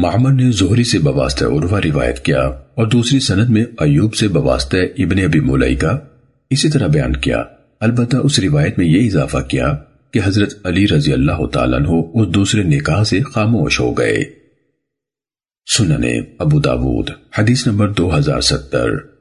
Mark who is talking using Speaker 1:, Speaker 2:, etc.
Speaker 1: معمر نے زہری سے بواسطہ عروہ روایت کیا اور دوسری سند میں ایوب سے بواسطہ ابن ابی مولائی کا اسی طرح بیان کیا۔ البتہ اس روایت میں یہ اضافہ کیا کہ حضرت علی رضی اللہ تعالیٰ عنہ اس دوسرے نکاح سے خاموش ہو گئے۔ سننے ابو داود، حدیث نمبر دو ہزار ستر۔